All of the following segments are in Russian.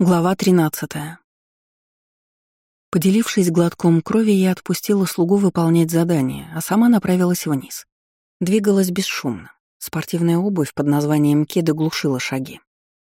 Глава 13. Поделившись глотком крови, я отпустила слугу выполнять задание, а сама направилась вниз. Двигалась бесшумно. Спортивная обувь под названием кеды глушила шаги.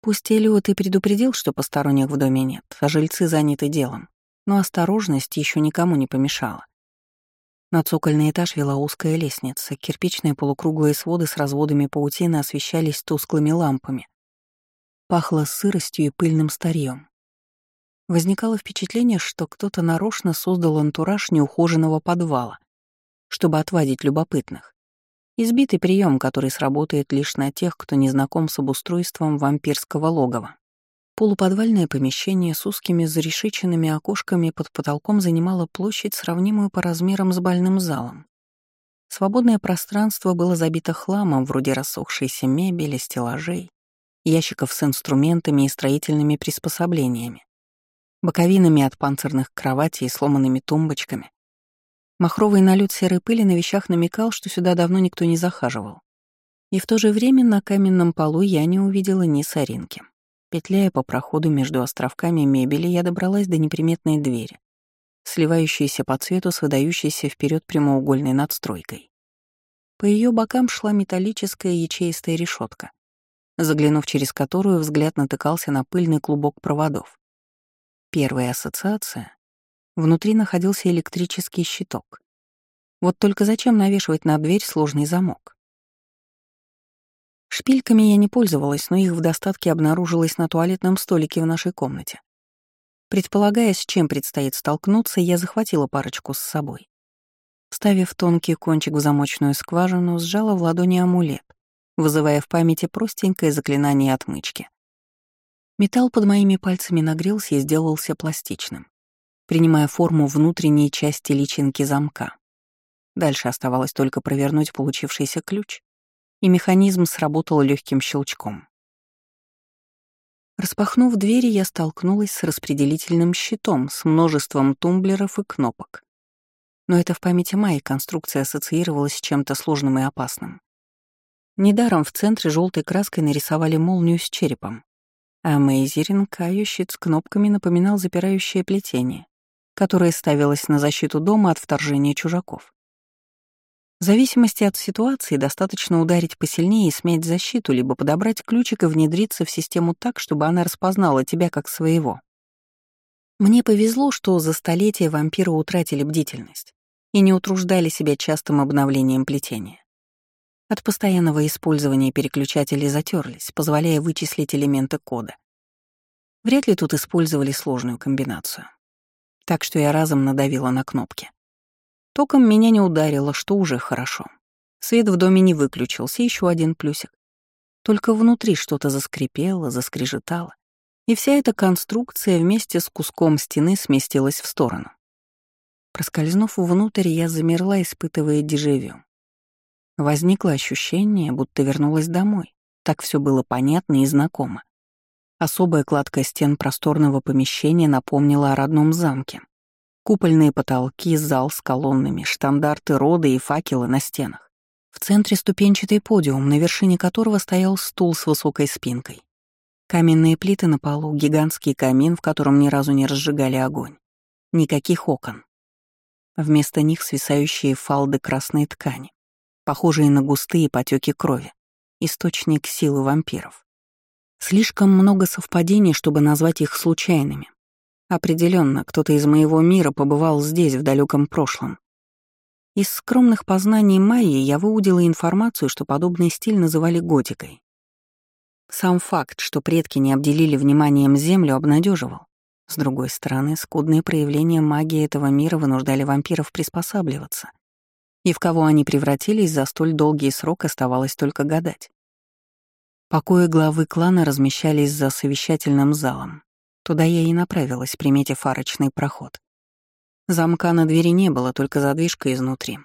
Пусть Элиот и предупредил, что посторонних в доме нет, а жильцы заняты делом, но осторожность еще никому не помешала. На цокольный этаж вела узкая лестница, кирпичные полукруглые своды с разводами паутины освещались тусклыми лампами, Пахло сыростью и пыльным старьем. Возникало впечатление, что кто-то нарочно создал антураж неухоженного подвала, чтобы отвадить любопытных. Избитый прием, который сработает лишь на тех, кто не знаком с обустройством вампирского логова. Полуподвальное помещение с узкими зарешеченными окошками под потолком занимало площадь, сравнимую по размерам с больным залом. Свободное пространство было забито хламом, вроде рассохшейся мебели, стеллажей, ящиков с инструментами и строительными приспособлениями, боковинами от панцирных кроватей и сломанными тумбочками. Махровый налет серой пыли на вещах намекал, что сюда давно никто не захаживал. И в то же время на каменном полу я не увидела ни соринки. Петляя по проходу между островками мебели, я добралась до неприметной двери, сливающейся по цвету с выдающейся вперед прямоугольной надстройкой. По ее бокам шла металлическая ячеистая решетка, заглянув через которую взгляд натыкался на пыльный клубок проводов. Первая ассоциация — внутри находился электрический щиток. Вот только зачем навешивать на дверь сложный замок? Шпильками я не пользовалась, но их в достатке обнаружилось на туалетном столике в нашей комнате. Предполагая, с чем предстоит столкнуться, я захватила парочку с собой. Вставив тонкий кончик в замочную скважину, сжала в ладони амулет, вызывая в памяти простенькое заклинание отмычки. Металл под моими пальцами нагрелся и сделался пластичным, принимая форму внутренней части личинки замка. Дальше оставалось только провернуть получившийся ключ, и механизм сработал легким щелчком. Распахнув двери, я столкнулась с распределительным щитом с множеством тумблеров и кнопок. Но это в памяти Майи конструкция ассоциировалась с чем-то сложным и опасным. Недаром в центре желтой краской нарисовали молнию с черепом, а Мейзерин, кающий с кнопками, напоминал запирающее плетение, которое ставилось на защиту дома от вторжения чужаков. В зависимости от ситуации достаточно ударить посильнее и смять защиту, либо подобрать ключик и внедриться в систему так, чтобы она распознала тебя как своего. Мне повезло, что за столетия вампиры утратили бдительность и не утруждали себя частым обновлением плетения. От постоянного использования переключатели затерлись, позволяя вычислить элементы кода. Вряд ли тут использовали сложную комбинацию. Так что я разом надавила на кнопки. Током меня не ударило, что уже хорошо. Свет в доме не выключился, еще один плюсик. Только внутри что-то заскрипело, заскрежетало, и вся эта конструкция вместе с куском стены сместилась в сторону. Проскользнув внутрь, я замерла, испытывая дежавю. Возникло ощущение, будто вернулась домой. Так все было понятно и знакомо. Особая кладка стен просторного помещения напомнила о родном замке. Купольные потолки, зал с колоннами, штандарты рода и факелы на стенах. В центре ступенчатый подиум, на вершине которого стоял стул с высокой спинкой. Каменные плиты на полу, гигантский камин, в котором ни разу не разжигали огонь. Никаких окон. Вместо них свисающие фалды красной ткани похожие на густые потеки крови, источник силы вампиров. Слишком много совпадений, чтобы назвать их случайными. Определенно, кто-то из моего мира побывал здесь в далеком прошлом. Из скромных познаний Майи я выудила информацию, что подобный стиль называли готикой. Сам факт, что предки не обделили вниманием землю, обнадеживал. С другой стороны, скудные проявления магии этого мира вынуждали вампиров приспосабливаться. И в кого они превратились за столь долгий срок оставалось только гадать. Покои главы клана размещались за совещательным залом. Туда я и направилась, приметив арочный проход. Замка на двери не было, только задвижка изнутри.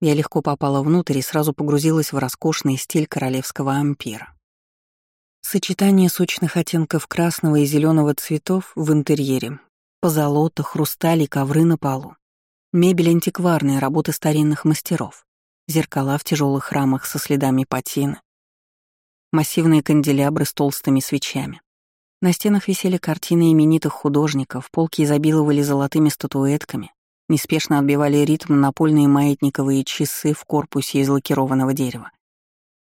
Я легко попала внутрь и сразу погрузилась в роскошный стиль королевского ампира. Сочетание сочных оттенков красного и зеленого цветов в интерьере, позолота, хрусталь и ковры на полу. Мебель антикварная, работы старинных мастеров. Зеркала в тяжелых рамах со следами патины. Массивные канделябры с толстыми свечами. На стенах висели картины именитых художников, полки изобиловали золотыми статуэтками, неспешно отбивали ритм напольные маятниковые часы в корпусе из лакированного дерева.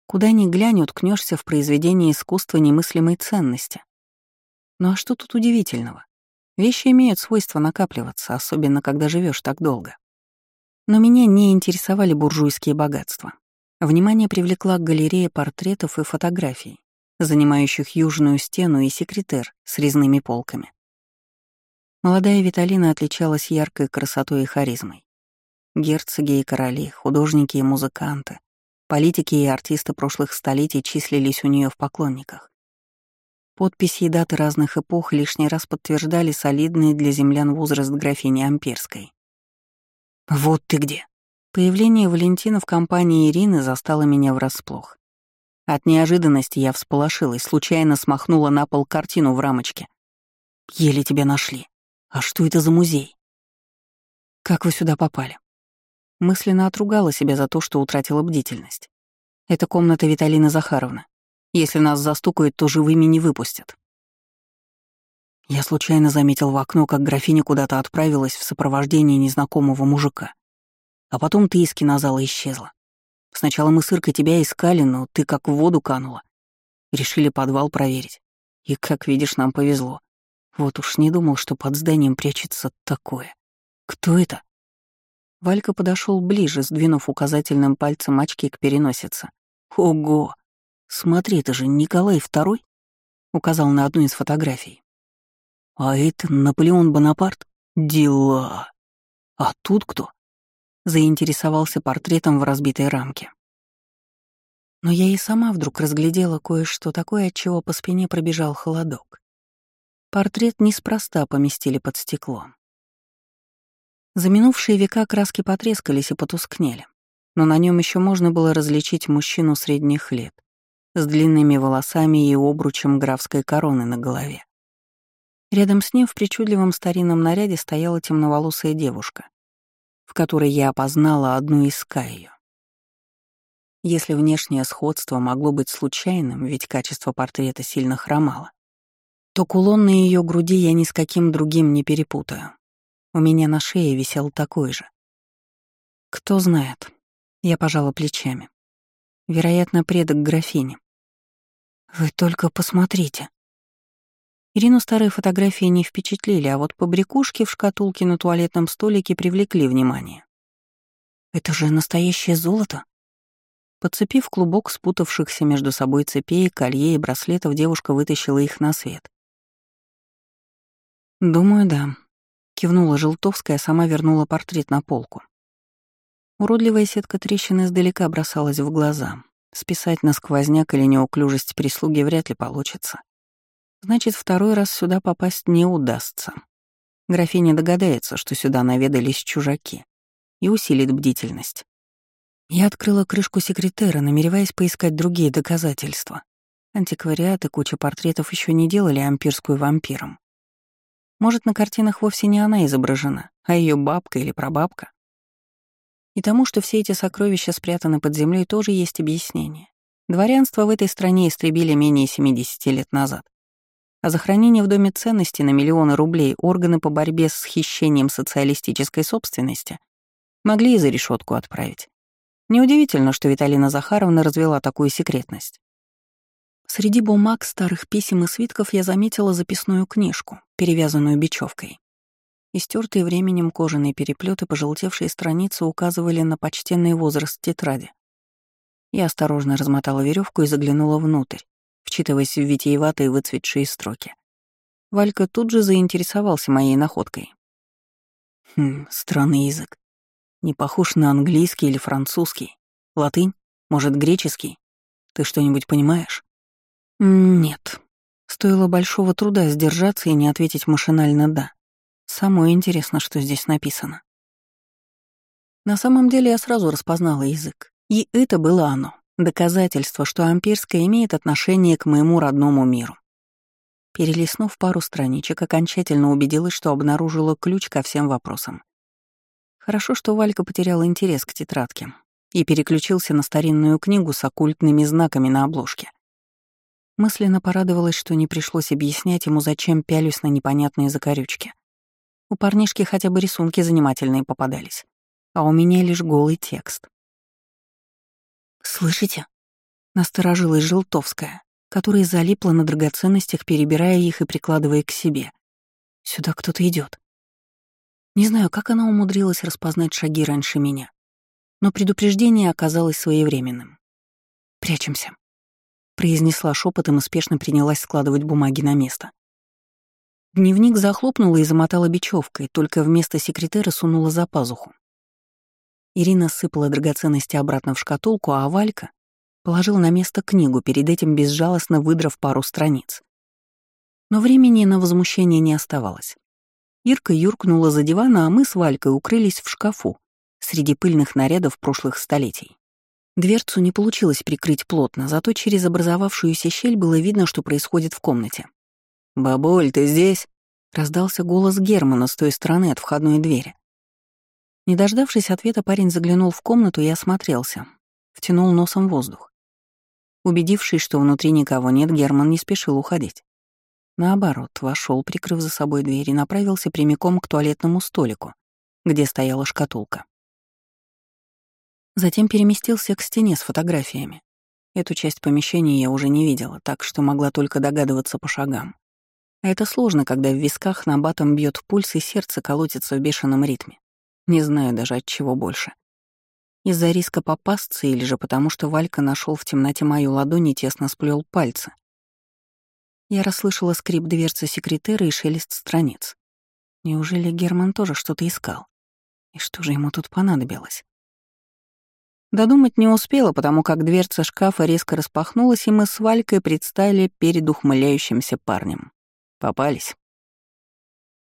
Куда ни глянь, уткнешься в произведение искусства немыслимой ценности. Ну а что тут удивительного? Вещи имеют свойство накапливаться, особенно когда живешь так долго. Но меня не интересовали буржуйские богатства. Внимание привлекла галерея портретов и фотографий, занимающих южную стену и секретер с резными полками. Молодая Виталина отличалась яркой красотой и харизмой. Герцоги и короли, художники и музыканты, политики и артисты прошлых столетий числились у нее в поклонниках. Подписи и даты разных эпох лишний раз подтверждали солидный для землян возраст графини Амперской. «Вот ты где!» Появление Валентина в компании Ирины застало меня врасплох. От неожиданности я всполошилась, случайно смахнула на пол картину в рамочке. «Еле тебя нашли. А что это за музей?» «Как вы сюда попали?» Мысленно отругала себя за то, что утратила бдительность. «Это комната Виталины Захаровны. Если нас застукают, то живыми не выпустят. Я случайно заметил в окно, как графиня куда-то отправилась в сопровождении незнакомого мужика. А потом ты из кинозала исчезла. Сначала мы с Иркой тебя искали, но ты как в воду канула. Решили подвал проверить. И, как видишь, нам повезло. Вот уж не думал, что под зданием прячется такое. Кто это? Валька подошел ближе, сдвинув указательным пальцем очки к переносице. Ого! «Смотри, это же Николай II?» — указал на одну из фотографий. «А это Наполеон Бонапарт? Дела! А тут кто?» — заинтересовался портретом в разбитой рамке. Но я и сама вдруг разглядела кое-что такое, от чего по спине пробежал холодок. Портрет неспроста поместили под стекло. За минувшие века краски потрескались и потускнели, но на нем еще можно было различить мужчину средних лет, с длинными волосами и обручем графской короны на голове. Рядом с ним в причудливом старинном наряде стояла темноволосая девушка, в которой я опознала одну из Кайю. Если внешнее сходство могло быть случайным, ведь качество портрета сильно хромало, то кулон на ее груди я ни с каким другим не перепутаю. У меня на шее висел такой же. Кто знает, я пожала плечами. Вероятно, предок графини. Вы только посмотрите. Ирину старые фотографии не впечатлили, а вот побрякушки в шкатулке на туалетном столике привлекли внимание. Это же настоящее золото. Подцепив клубок спутавшихся между собой цепей, колье и браслетов, девушка вытащила их на свет. «Думаю, да», — кивнула Желтовская, а сама вернула портрет на полку. Уродливая сетка трещин издалека бросалась в глаза. Списать на сквозняк или неуклюжесть прислуги вряд ли получится. Значит, второй раз сюда попасть не удастся. Графиня догадается, что сюда наведались чужаки, и усилит бдительность. Я открыла крышку секретера, намереваясь поискать другие доказательства. Антиквариат и куча портретов еще не делали ампирскую вампиром. Может, на картинах вовсе не она изображена, а ее бабка или прабабка. И тому, что все эти сокровища спрятаны под землей, тоже есть объяснение. Дворянство в этой стране истребили менее 70 лет назад. А за хранение в доме ценностей на миллионы рублей органы по борьбе с хищением социалистической собственности могли и за решетку отправить. Неудивительно, что Виталина Захаровна развела такую секретность. Среди бумаг, старых писем и свитков я заметила записную книжку, перевязанную бечевкой. Истертые временем кожаные переплеты, пожелтевшие страницы указывали на почтенный возраст тетради. Я осторожно размотала веревку и заглянула внутрь, вчитываясь в витиеватые выцветшие строки. Валька тут же заинтересовался моей находкой. Хм, странный язык. Не похож на английский или французский. Латынь? Может, греческий? Ты что-нибудь понимаешь? Нет. Стоило большого труда сдержаться и не ответить машинально «да». Самое интересно, что здесь написано. На самом деле я сразу распознала язык. И это было оно. Доказательство, что ампирское имеет отношение к моему родному миру. Перелистнув пару страничек, окончательно убедилась, что обнаружила ключ ко всем вопросам. Хорошо, что Валька потеряла интерес к тетрадке и переключился на старинную книгу с оккультными знаками на обложке. Мысленно порадовалась, что не пришлось объяснять ему, зачем пялюсь на непонятные закорючки. У парнишки хотя бы рисунки занимательные попадались, а у меня лишь голый текст. «Слышите?» — насторожилась Желтовская, которая залипла на драгоценностях, перебирая их и прикладывая к себе. «Сюда кто-то идет. Не знаю, как она умудрилась распознать шаги раньше меня, но предупреждение оказалось своевременным. «Прячемся», — произнесла шепотом и спешно принялась складывать бумаги на место. Дневник захлопнула и замотала бечевкой, только вместо секретера сунула за пазуху. Ирина сыпала драгоценности обратно в шкатулку, а Валька положила на место книгу, перед этим безжалостно выдрав пару страниц. Но времени на возмущение не оставалось. Ирка юркнула за диван, а мы с Валькой укрылись в шкафу среди пыльных нарядов прошлых столетий. Дверцу не получилось прикрыть плотно, зато через образовавшуюся щель было видно, что происходит в комнате. «Бабуль, ты здесь?» — раздался голос Германа с той стороны от входной двери. Не дождавшись ответа, парень заглянул в комнату и осмотрелся, втянул носом воздух. Убедившись, что внутри никого нет, Герман не спешил уходить. Наоборот, вошел, прикрыв за собой дверь, и направился прямиком к туалетному столику, где стояла шкатулка. Затем переместился к стене с фотографиями. Эту часть помещения я уже не видела, так что могла только догадываться по шагам. А это сложно, когда в висках на батом бьет пульс и сердце колотится в бешеном ритме. Не знаю даже от чего больше. Из-за риска попасться или же потому, что Валька нашел в темноте мою ладонь и тесно сплел пальцы. Я расслышала скрип дверцы секретера и шелест страниц. Неужели Герман тоже что-то искал? И что же ему тут понадобилось? Додумать не успела, потому как дверца шкафа резко распахнулась, и мы с Валькой предстали перед ухмыляющимся парнем. Попались.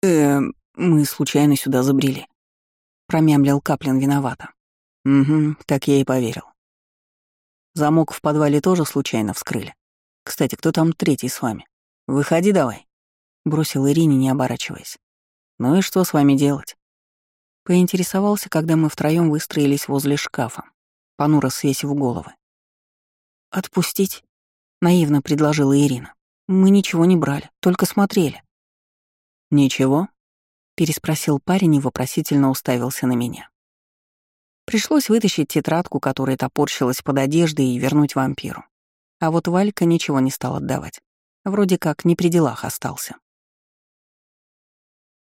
«Э, мы случайно сюда забрели», — промямлил Каплин виновато. «Угу, так я и поверил. Замок в подвале тоже случайно вскрыли. Кстати, кто там третий с вами? Выходи давай», — бросил Ирине, не оборачиваясь. «Ну и что с вами делать?» Поинтересовался, когда мы втроем выстроились возле шкафа, понуро свесив головы. «Отпустить?» — наивно предложила Ирина. Мы ничего не брали, только смотрели. «Ничего?» — переспросил парень и вопросительно уставился на меня. Пришлось вытащить тетрадку, которая топорщилась под одеждой, и вернуть вампиру. А вот Валька ничего не стал отдавать. Вроде как не при делах остался.